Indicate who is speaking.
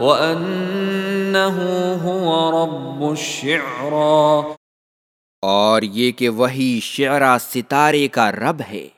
Speaker 1: وَأَنَّهُ هُوَ رَبُّ الشِّعْرَى۔
Speaker 2: اور یہ کہ وہی شعرا ستارے کا رب ہے۔